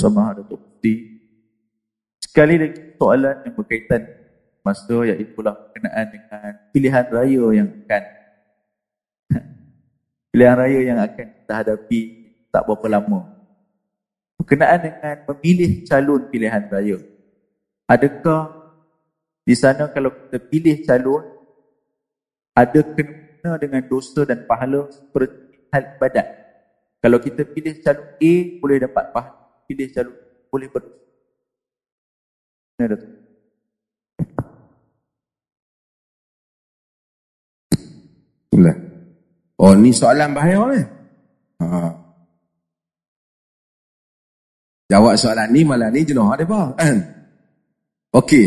Sama ada Mufti. Sekali lagi soalan yang berkaitan masa iaitu berkenaan dengan pilihan raya yang akan pilihan raya yang akan kita hadapi tak berapa lama. Berkenaan dengan memilih calon pilihan raya. Adakah di sana kalau kita pilih calon ada kena dengan dosa dan pahala seperti hal ibadat. Kalau kita pilih calon A boleh dapat pahala, pilih calon boleh berdosa. Ini ada Bismillah. Oh, ni soalan bahaya ni. Ha. Jawab soalan ni malah ni jenuh ada apa? Okey.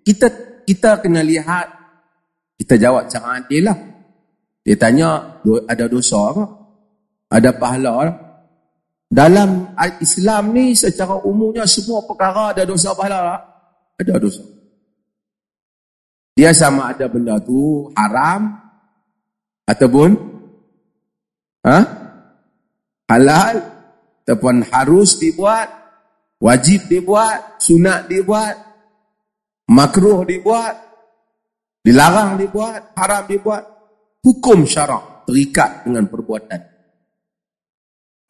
Kita kita kena lihat kita jawab cara adil lah. Dia tanya ada dosa apa? Ada pahala apa? Dalam Islam ni secara umumnya semua perkara ada dosa pahala tak? Ada dosa. Dia sama ada benda tu haram ataupun ha? halal ataupun harus dibuat wajib dibuat sunat dibuat makruh dibuat dilarang dibuat haram dibuat hukum syarak terikat dengan perbuatan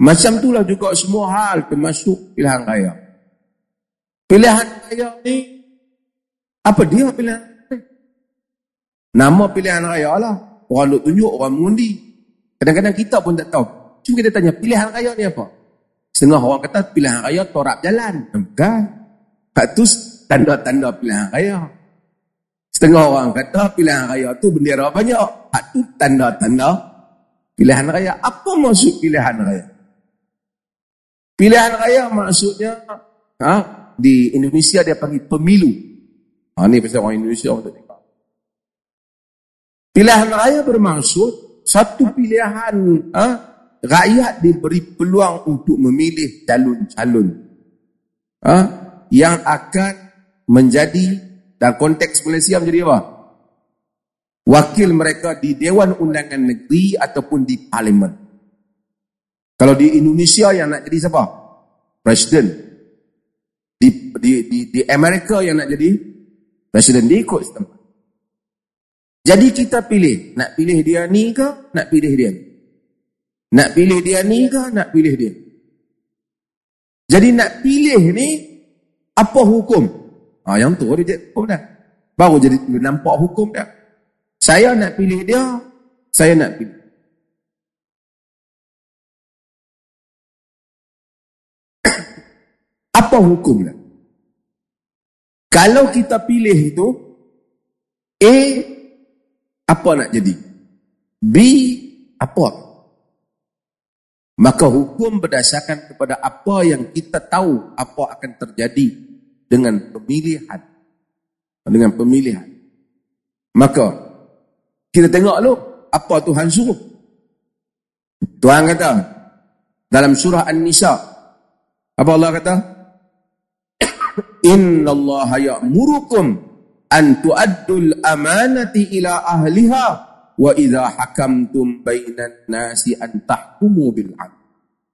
macam itulah juga semua hal termasuk pilihan raya pilihan raya ni apa dia pilihan nama pilihan raya lah Orang nak tunjuk, orang mengundi. Kadang-kadang kita pun tak tahu. Cuma kita tanya, pilihan raya ni apa? Setengah orang kata pilihan raya torak jalan. Bukan. Tu tanda-tanda pilihan raya. Setengah orang kata pilihan raya tu bendera banyak. Hak tu tanda-tanda pilihan raya. Apa maksud pilihan raya? Pilihan raya maksudnya ha, di Indonesia dia panggil pemilu. Ha, ni pasal orang Indonesia untuk Pilihan raya bermaksud satu pilihan ha, rakyat diberi peluang untuk memilih calon-calon ha, yang akan menjadi dalam konteks Malaysia menjadi apa? Wakil mereka di Dewan Undangan Negeri ataupun di Parlimen. Kalau di Indonesia yang nak jadi siapa? Presiden. Di di di, di Amerika yang nak jadi presiden dia ikut setempat. Jadi kita pilih, nak pilih dia ni ke, nak pilih dia ni? Nak pilih dia ni ke, nak pilih dia? Jadi nak pilih ni, apa hukum? Ha, yang tu dia hukum dah. Baru jadi nampak hukum dah. Saya nak pilih dia, saya nak pilih. Apa hukumnya? Kalau kita pilih itu, A apa nak jadi? B, apa? Maka hukum berdasarkan kepada apa yang kita tahu apa akan terjadi dengan pemilihan. Dengan pemilihan. Maka, kita tengok dulu apa Tuhan suruh. Tuhan kata, dalam surah An-Nisa, apa Allah kata? Inna Allah ya'murukum an tu'addul amanati ila ahliha wa idha hakamtum bainan nasi an tahkumu bil adl.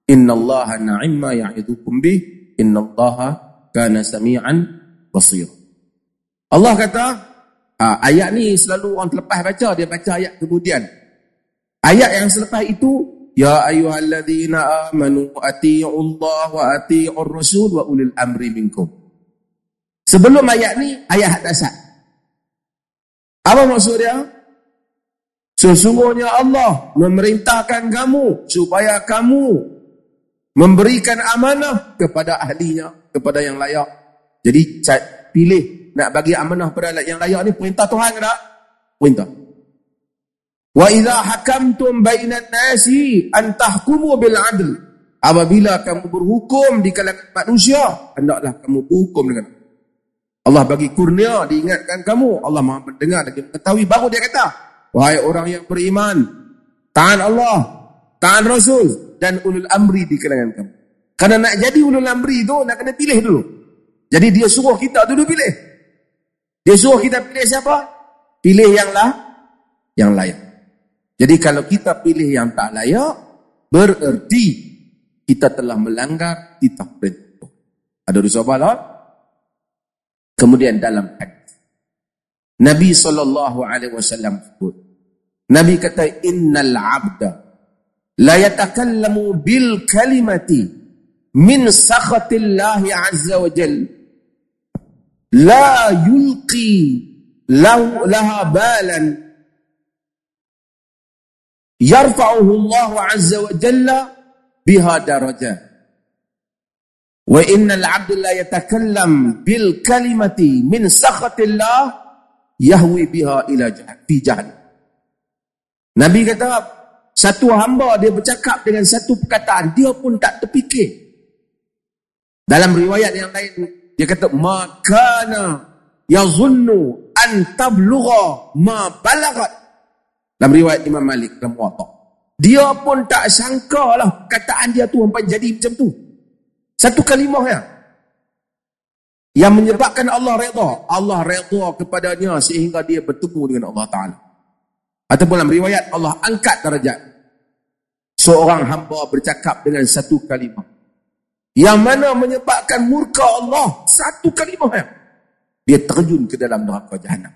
Innallaha na'imma ya'idukum bih. Innallaha kana sami'an basir. Allah kata ha, ayat ni selalu orang terlepas baca dia baca ayat kemudian. Ayat yang selepas itu ya ayyuhalladzina amanu atii'ullaha wa atii'ur rasul wa ulil amri minkum sebelum ayat ni ayat dasar apa maksud dia? Sesungguhnya Allah memerintahkan kamu supaya kamu memberikan amanah kepada ahlinya, kepada yang layak. Jadi pilih nak bagi amanah kepada yang layak ni perintah Tuhan ke tak? Perintah. Wa idza hakamtum bainan nasi an tahkumu bil adl. Apabila kamu berhukum di kalangan manusia, hendaklah kamu berhukum dengan Allah bagi kurnia diingatkan kamu. Allah maha mendengar dan mengetahui. Baru dia kata. Wahai orang yang beriman. Tahan Allah. Tahan Rasul. Dan ulul amri di kalangan kamu. Karena nak jadi ulul amri itu nak kena pilih dulu. Jadi dia suruh kita dulu pilih. Dia suruh kita pilih siapa? Pilih yang lah. Yang layak. Jadi kalau kita pilih yang tak layak. Bererti kita telah melanggar titah perintah. Ada dosa bala. Kemudian dalam hadis. Nabi sallallahu alaihi wasallam Nabi kata innal abda la yatakallamu bil kalimati min sakhatillahi azza wa jalla la yulqi laha balan yarfa'uhu Allah azza wa jalla biha darajat wa innal 'abda la yatakallam bil kalimati min sakhatillah yahwi biha ila fi jahannam Nabi kata satu hamba dia bercakap dengan satu perkataan dia pun tak terfikir dalam riwayat yang lain dia kata makana yazunnu an tablugha ma balagat dalam riwayat Imam Malik dalam Muwatta. Dia pun tak sangka lah kataan dia tu sampai jadi macam tu. Satu kalimah ya. Yang menyebabkan Allah redha. Allah redha kepadanya sehingga dia bertemu dengan Allah Ta'ala. Ataupun dalam riwayat Allah angkat darajat. Seorang hamba bercakap dengan satu kalimah. Yang mana menyebabkan murka Allah. Satu kalimah ya. Dia terjun ke dalam neraka jahannam.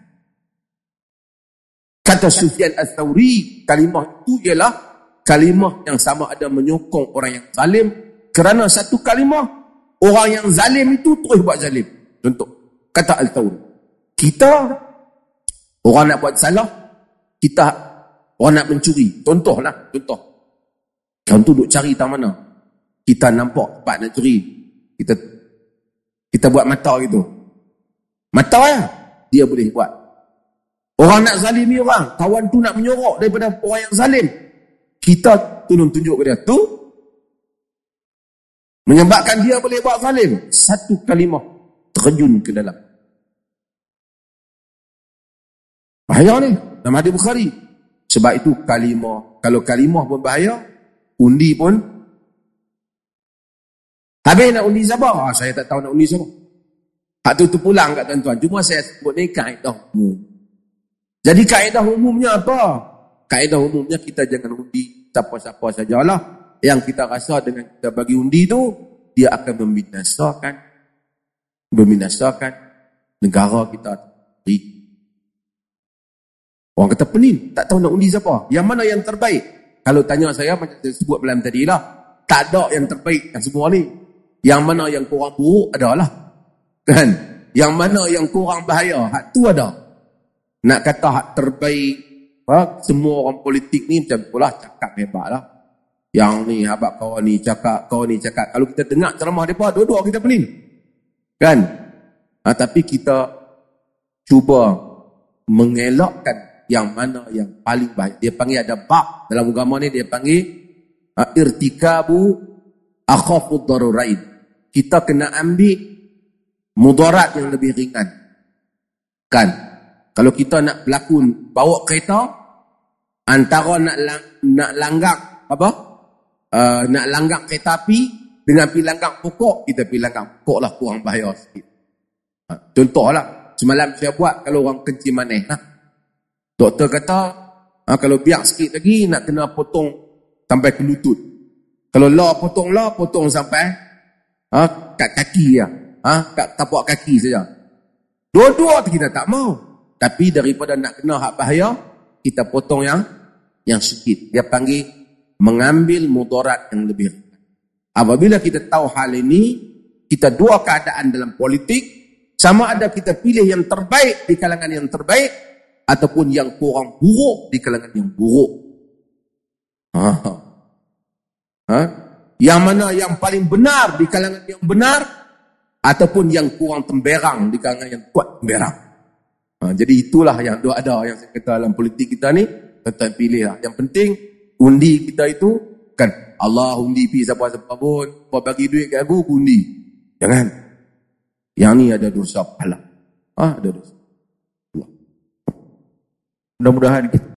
Kata Sufyan Al-Thawri, kalimah itu ialah kalimah yang sama ada menyokong orang yang zalim. Kerana satu kalimah, orang yang zalim itu terus buat zalim. Contoh, kata Al-Thawri. Kita, orang nak buat salah, kita orang nak mencuri. Contohlah, contoh. Tu duduk cari tak mana. Kita nampak tempat nak curi. Kita kita buat mata gitu. Mata ya, dia boleh buat. Orang nak zalimi orang, kawan tu nak menyorok daripada orang yang zalim. Kita tolong tunjuk kepada dia. Tu menyebabkan dia boleh buat zalim. Satu kalimah terjun ke dalam. Bahaya ni. Dalam hadis Bukhari. Sebab itu kalimah. Kalau kalimah pun bahaya, undi pun. Habis nak undi siapa? Ah, saya tak tahu nak undi siapa. Hak tu tu pulang kat tuan-tuan. Cuma saya sebut ni kaedah. Hmm. Jadi kaedah umumnya apa? Kaedah umumnya kita jangan undi siapa-siapa sajalah. Yang kita rasa dengan kita bagi undi tu, dia akan membinasakan membinasakan negara kita. Orang kata pening, tak tahu nak undi siapa. Yang mana yang terbaik? Kalau tanya saya, macam saya sebut malam tadi lah. Tak ada yang terbaik yang semua ni. Yang mana yang kurang buruk, adalah. Kan? Yang mana yang kurang bahaya, hak tu ada. Nak kata hak terbaik, ha? semua orang politik ni macam pula cakap hebat lah. Yang ni, habak kau ni cakap, kau ni cakap. Kalau kita dengar ceramah mereka, dua-dua kita pening. Kan? Ha, tapi kita cuba mengelakkan yang mana yang paling baik. Dia panggil ada bab dalam agama ni, dia panggil ha, irtikabu akhafud darurain. Kita kena ambil mudarat yang lebih ringan. Kan? Kalau kita nak berlakon bawa kereta antara nak lang, nak langgang apa? Uh, nak langgang kereta api dengan pi langgang pokok, kita pi langgang pokok lah kurang bahaya sikit. Uh, contohlah, semalam saya buat kalau orang kencing manis. Nah. Doktor kata, uh, kalau biar sikit lagi nak kena potong sampai ke lutut. Kalau lah potong lah, potong sampai uh, kat kaki ya. Uh, kat tapak kaki saja. Dua-dua kita tak mau. Tapi daripada nak kena hak bahaya, kita potong yang yang sikit. Dia panggil mengambil mudarat yang lebih. Apabila kita tahu hal ini, kita dua keadaan dalam politik, sama ada kita pilih yang terbaik di kalangan yang terbaik, ataupun yang kurang buruk di kalangan yang buruk. Ha. Ha? Yang mana yang paling benar di kalangan yang benar, ataupun yang kurang temberang di kalangan yang kuat temberang. Ha, jadi itulah yang ada yang saya kata dalam politik kita ni tetap pilih lah. Yang penting undi kita itu kan Allah undi pi siapa-siapa pun kau bagi duit kat aku undi. Jangan. Yang ni ada dosa pahala. Ah ha, ada dosa. Mudah-mudahan kita